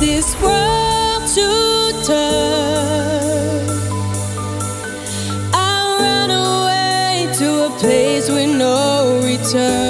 this world to turn. I away to a place with no return.